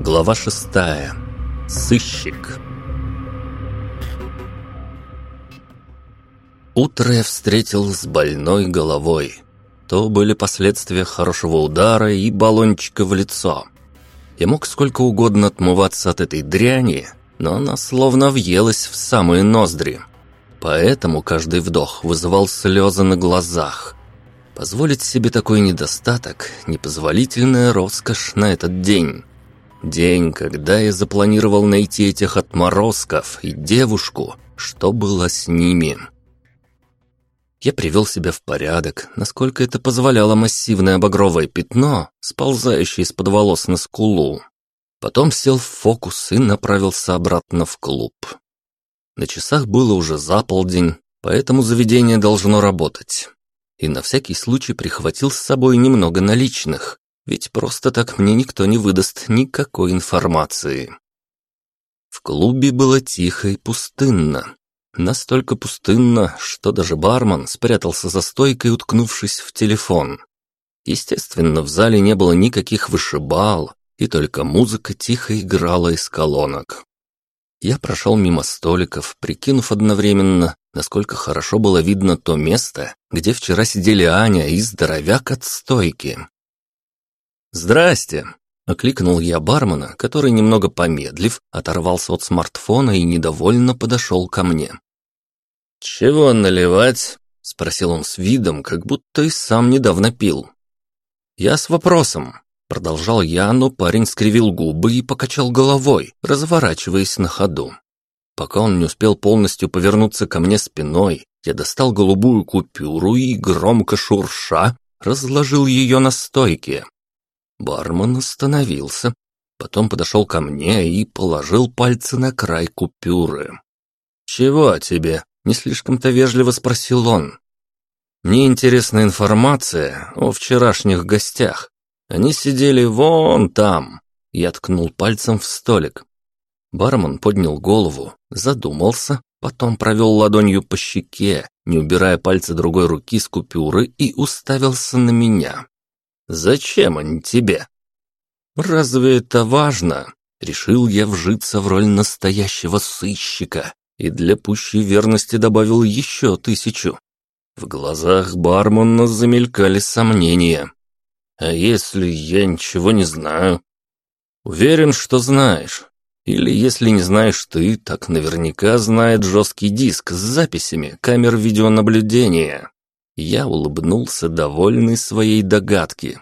Глава шестая. Сыщик. Утро я встретил с больной головой. То были последствия хорошего удара и баллончика в лицо. Я мог сколько угодно отмываться от этой дряни, но она словно въелась в самые ноздри. Поэтому каждый вдох вызывал слезы на глазах. Позволить себе такой недостаток – непозволительная роскошь на этот день. День, когда я запланировал найти этих отморозков и девушку, что было с ними. Я привел себя в порядок, насколько это позволяло массивное багровое пятно, сползающее из-под волос на скулу. Потом сел в фокус и направился обратно в клуб. На часах было уже за полдень, поэтому заведение должно работать. И на всякий случай прихватил с собой немного наличных, ведь просто так мне никто не выдаст никакой информации. В клубе было тихо и пустынно. Настолько пустынно, что даже бармен спрятался за стойкой, уткнувшись в телефон. Естественно, в зале не было никаких вышибал, и только музыка тихо играла из колонок. Я прошел мимо столиков, прикинув одновременно, насколько хорошо было видно то место, где вчера сидели Аня и здоровяк от стойки. «Здрасте!» Окликнул я бармена, который, немного помедлив, оторвался от смартфона и недовольно подошел ко мне. «Чего наливать?» — спросил он с видом, как будто и сам недавно пил. «Я с вопросом», — продолжал я, но парень скривил губы и покачал головой, разворачиваясь на ходу. Пока он не успел полностью повернуться ко мне спиной, я достал голубую купюру и, громко шурша, разложил ее на стойке. Бармен остановился, потом подошел ко мне и положил пальцы на край купюры. «Чего тебе?» Не слишком-то вежливо спросил он. Мне интересна информация о вчерашних гостях. Они сидели вон там. Я ткнул пальцем в столик. Бармен поднял голову, задумался, потом провел ладонью по щеке, не убирая пальца другой руки с купюры и уставился на меня. «Зачем они тебе?» «Разве это важно?» Решил я вжиться в роль настоящего сыщика и для пущей верности добавил еще тысячу. В глазах бармена замелькали сомнения. «А если я ничего не знаю?» «Уверен, что знаешь. Или если не знаешь ты, так наверняка знает жесткий диск с записями камер видеонаблюдения». Я улыбнулся, довольный своей догадки.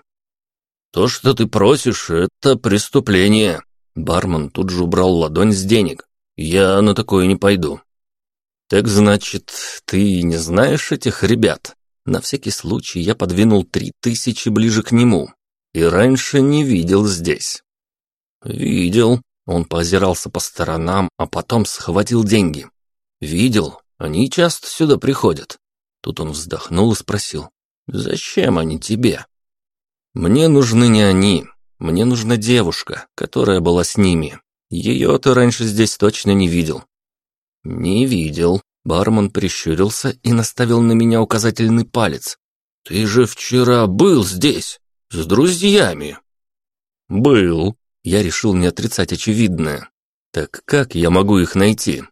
«То, что ты просишь, это преступление». Бармен тут же убрал ладонь с денег. Я на такое не пойду. Так значит, ты не знаешь этих ребят? На всякий случай я подвинул три тысячи ближе к нему. И раньше не видел здесь. Видел. Он поозирался по сторонам, а потом схватил деньги. Видел. Они часто сюда приходят. Тут он вздохнул и спросил. «Зачем они тебе?» «Мне нужны не они. Мне нужна девушка, которая была с ними. Ее ты раньше здесь точно не видел». «Не видел». Бармен прищурился и наставил на меня указательный палец. «Ты же вчера был здесь, с друзьями». «Был». Я решил не отрицать очевидное. «Так как я могу их найти?»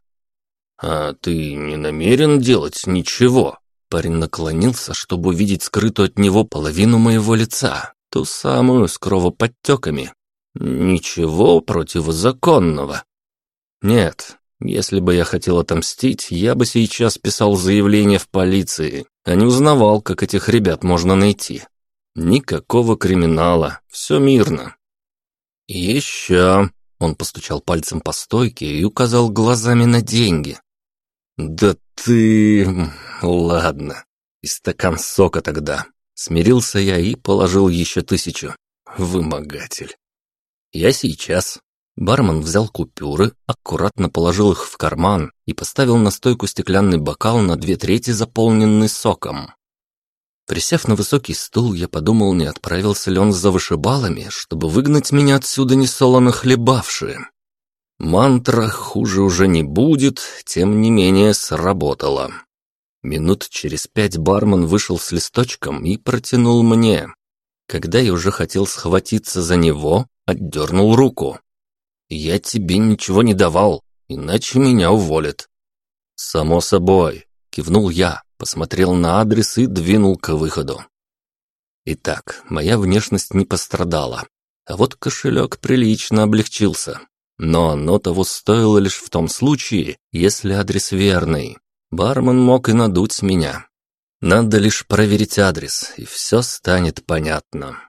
«А ты не намерен делать ничего?» Парень наклонился, чтобы увидеть скрытую от него половину моего лица, ту самую с кровоподтеками. Ничего противозаконного. Нет, если бы я хотел отомстить, я бы сейчас писал заявление в полиции, а не узнавал, как этих ребят можно найти. Никакого криминала, все мирно. еще... Он постучал пальцем по стойке и указал глазами на деньги. «Да ты... ладно. И стакан сока тогда». Смирился я и положил еще тысячу. Вымогатель. «Я сейчас». Бармен взял купюры, аккуратно положил их в карман и поставил на стойку стеклянный бокал на две трети, заполненный соком. Присев на высокий стул, я подумал, не отправился ли он за вышибалами, чтобы выгнать меня отсюда несолоно хлебавшие. Мантра «хуже уже не будет», тем не менее сработала. Минут через пять бармен вышел с листочком и протянул мне. Когда я уже хотел схватиться за него, отдернул руку. «Я тебе ничего не давал, иначе меня уволят». «Само собой», — кивнул я, посмотрел на адрес и двинул к выходу. Итак, моя внешность не пострадала, а вот кошелек прилично облегчился. Но оно того стоило лишь в том случае, если адрес верный. Бармен мог и надуть меня. Надо лишь проверить адрес, и все станет понятно.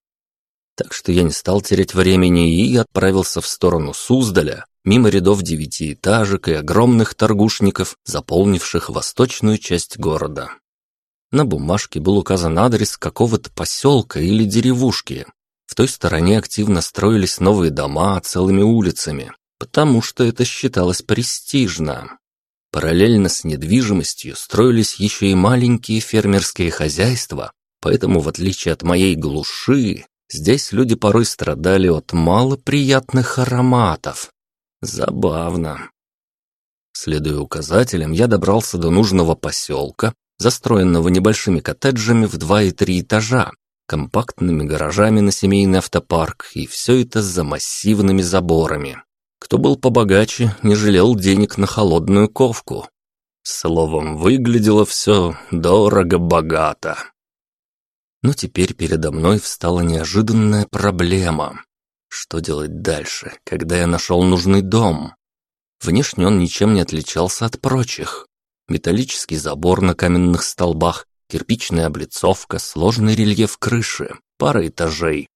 Так что я не стал терять времени и отправился в сторону Суздаля, мимо рядов девятиэтажек и огромных торгушников, заполнивших восточную часть города. На бумажке был указан адрес какого-то поселка или деревушки. В той стороне активно строились новые дома целыми улицами, потому что это считалось престижно. Параллельно с недвижимостью строились еще и маленькие фермерские хозяйства, поэтому, в отличие от моей глуши, здесь люди порой страдали от малоприятных ароматов. Забавно. Следуя указателям, я добрался до нужного поселка, застроенного небольшими коттеджами в два и три этажа, компактными гаражами на семейный автопарк, и все это за массивными заборами. Кто был побогаче, не жалел денег на холодную ковку. Словом, выглядело все дорого-богато. Но теперь передо мной встала неожиданная проблема. Что делать дальше, когда я нашел нужный дом? Внешне он ничем не отличался от прочих. Металлический забор на каменных столбах, кирпичная облицовка, сложный рельеф крыши, пара этажей.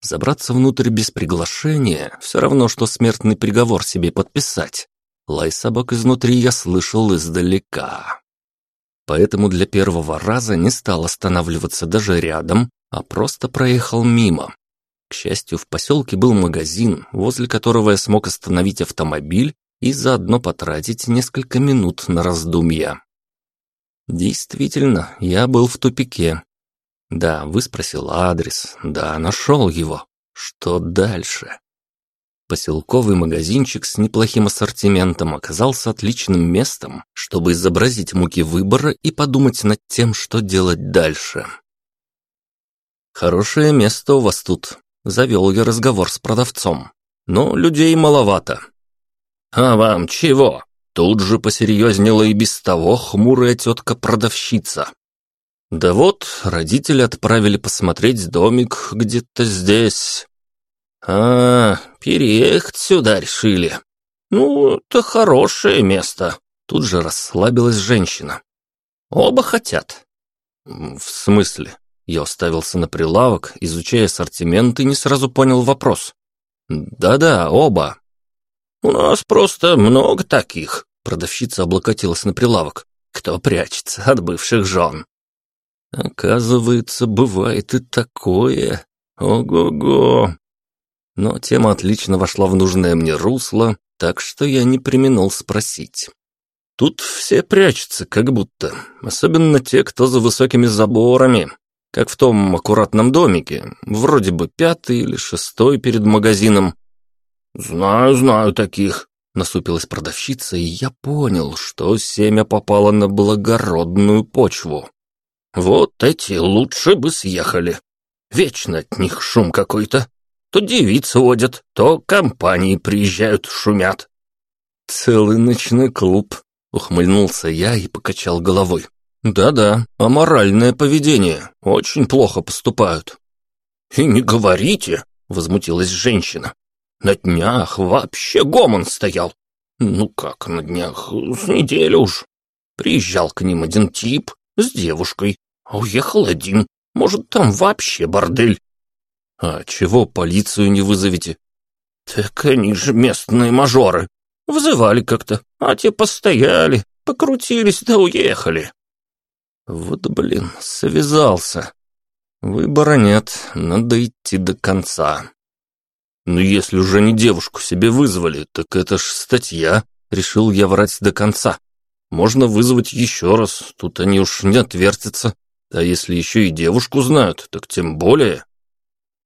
Забраться внутрь без приглашения – все равно, что смертный приговор себе подписать. Лай собак изнутри я слышал издалека. Поэтому для первого раза не стал останавливаться даже рядом, а просто проехал мимо. К счастью, в поселке был магазин, возле которого я смог остановить автомобиль и заодно потратить несколько минут на раздумья. Действительно, я был в тупике. Да, выспросил адрес, да, нашел его. Что дальше? Поселковый магазинчик с неплохим ассортиментом оказался отличным местом, чтобы изобразить муки выбора и подумать над тем, что делать дальше. «Хорошее место у вас тут», — завел я разговор с продавцом. «Но людей маловато». «А вам чего?» Тут же посерьезнела и без того хмурая тетка-продавщица. Да вот, родители отправили посмотреть домик где-то здесь. А, переехать сюда решили. Ну, это хорошее место. Тут же расслабилась женщина. Оба хотят. В смысле? Я уставился на прилавок, изучая ассортимент и не сразу понял вопрос. Да-да, оба. У нас просто много таких. Продавщица облокотилась на прилавок. Кто прячется от бывших жен? Оказывается, бывает и такое. Ого-го. Но тема отлично вошла в нужное мне русло, так что я не применил спросить. Тут все прячутся, как будто, особенно те, кто за высокими заборами, как в том аккуратном домике, вроде бы пятый или шестой перед магазином. «Знаю, знаю таких», — насупилась продавщица, и я понял, что семя попало на благородную почву. Вот эти лучше бы съехали. Вечно от них шум какой-то. То девицы водят, то компании приезжают, шумят. Целый ночной клуб, ухмыльнулся я и покачал головой. Да-да, аморальное поведение, очень плохо поступают. И не говорите, возмутилась женщина. На днях вообще гомон стоял. Ну как на днях, с недели уж. Приезжал к ним один тип с девушкой, а уехал один. Может, там вообще бордель. А чего полицию не вызовете? Так они же местные мажоры. Вызывали как-то, а те постояли, покрутились да уехали. Вот, блин, связался. Выбора нет, надо идти до конца. Ну, если уже не девушку себе вызвали, так это ж статья. Решил я врать до конца. Можно вызвать еще раз, тут они уж не отвертятся. А если еще и девушку знают, так тем более.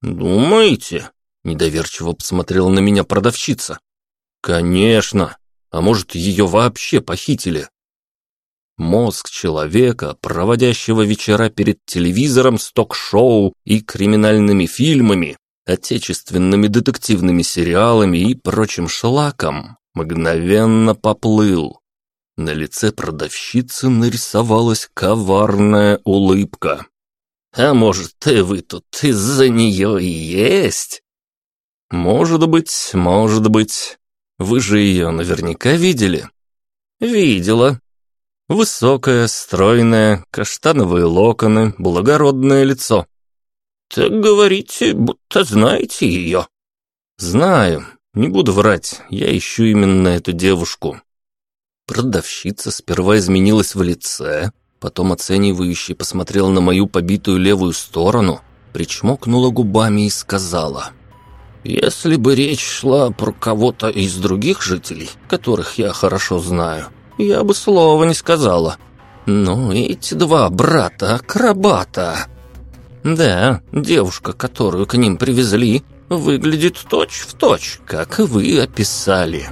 Думаете? Недоверчиво посмотрела на меня продавщица. Конечно. А может, ее вообще похитили? мозг человека, проводящего вечера перед телевизором с ток-шоу и криминальными фильмами, отечественными детективными сериалами и прочим шлаком, мгновенно поплыл. На лице продавщицы нарисовалась коварная улыбка. «А может, вы тут из-за нее и есть?» «Может быть, может быть. Вы же ее наверняка видели?» «Видела. Высокое, стройное, каштановые локоны, благородное лицо». «Так говорите, будто знаете ее». «Знаю. Не буду врать. Я ищу именно эту девушку». Продавщица сперва изменилась в лице, потом оценивающе посмотрела на мою побитую левую сторону, причмокнула губами и сказала – если бы речь шла про кого-то из других жителей, которых я хорошо знаю, я бы слова не сказала. Но эти два брата-акробата... Да, девушка, которую к ним привезли, выглядит точь-в-точь, точь, как вы описали».